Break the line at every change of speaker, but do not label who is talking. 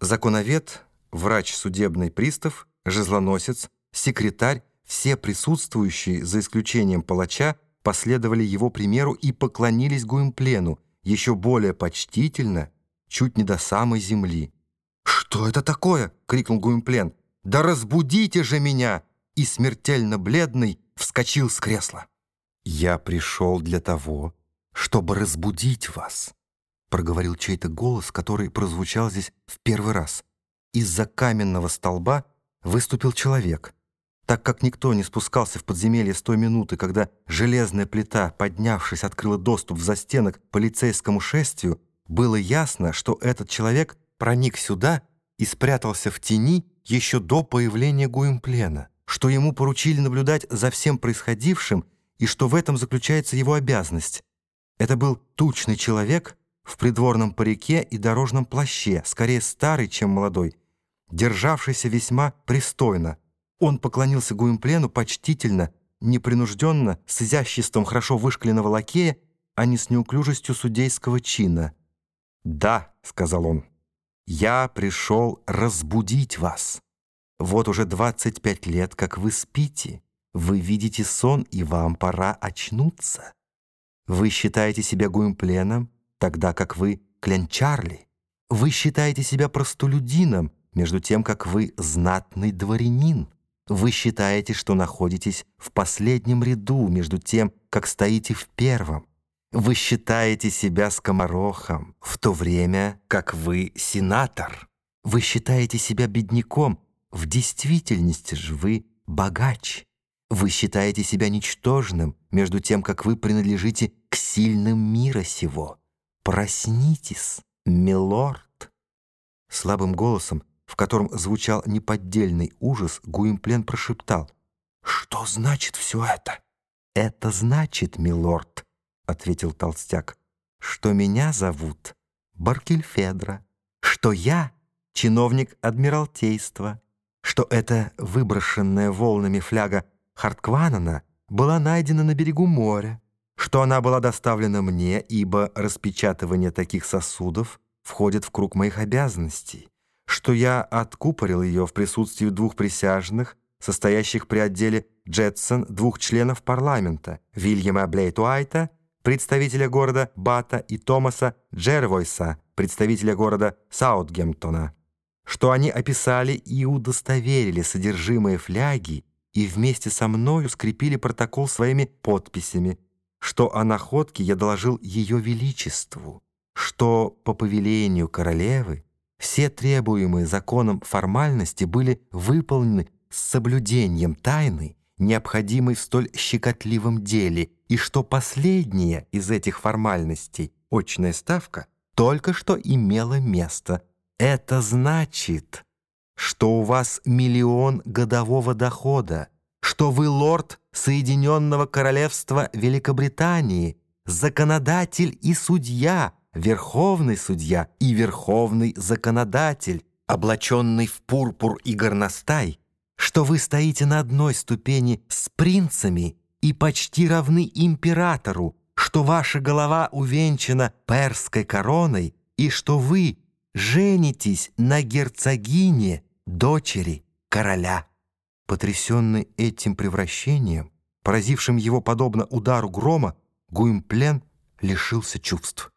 Законовед, врач-судебный пристав, жезлоносец, секретарь, все присутствующие, за исключением палача, последовали его примеру и поклонились Гуимплену, еще более почтительно, чуть не до самой земли. «Что это такое?» — крикнул Гуимплен. «Да разбудите же меня!» И смертельно бледный вскочил с кресла. «Я пришел для того, чтобы разбудить вас», — проговорил чей-то голос, который прозвучал здесь в первый раз. Из-за каменного столба выступил человек. Так как никто не спускался в подземелье с той минуты, когда железная плита, поднявшись, открыла доступ в застенок полицейскому шествию, было ясно, что этот человек проник сюда и спрятался в тени еще до появления Гуимплена, что ему поручили наблюдать за всем происходившим и что в этом заключается его обязанность. Это был тучный человек в придворном парике и дорожном плаще, скорее старый, чем молодой, державшийся весьма пристойно. Он поклонился Гуимплену почтительно, непринужденно, с изяществом хорошо вышкаленного лакея, а не с неуклюжестью судейского чина. «Да», — сказал он, — «я пришел разбудить вас. Вот уже 25 лет, как вы спите. Вы видите сон, и вам пора очнуться. Вы считаете себя Гуимпленом, тогда как вы Кленчарли. Вы считаете себя простолюдином, между тем, как вы знатный дворянин. Вы считаете, что находитесь в последнем ряду, между тем, как стоите в первом. Вы считаете себя скоморохом, в то время как вы сенатор. Вы считаете себя бедняком, в действительности же вы богач. Вы считаете себя ничтожным, между тем, как вы принадлежите к сильным мира сего. Проснитесь, милорд. Слабым голосом, в котором звучал неподдельный ужас, Гуимплен прошептал. «Что значит все это?» «Это значит, милорд», — ответил толстяк, «что меня зовут Баркельфедра, что я чиновник Адмиралтейства, что эта выброшенная волнами фляга Харткванана была найдена на берегу моря, что она была доставлена мне, ибо распечатывание таких сосудов входит в круг моих обязанностей, что я откупорил ее в присутствии двух присяжных, состоящих при отделе Джетсон двух членов парламента, Вильяма Блейтуайта, представителя города Бата, и Томаса Джервойса, представителя города Саутгемптона, что они описали и удостоверили содержимое фляги и вместе со мною скрепили протокол своими подписями, что о находке я доложил Ее Величеству, что по повелению королевы все требуемые законом формальности были выполнены с соблюдением тайны, необходимой в столь щекотливом деле, и что последняя из этих формальностей, очная ставка, только что имела место. Это значит что у вас миллион годового дохода, что вы лорд Соединенного Королевства Великобритании, законодатель и судья, верховный судья и верховный законодатель, облаченный в пурпур и горностай, что вы стоите на одной ступени с принцами и почти равны императору, что ваша голова увенчана перской короной и что вы женитесь на герцогине, дочери короля. Потрясенный этим превращением, поразившим его подобно удару грома, Гуимплен лишился чувств.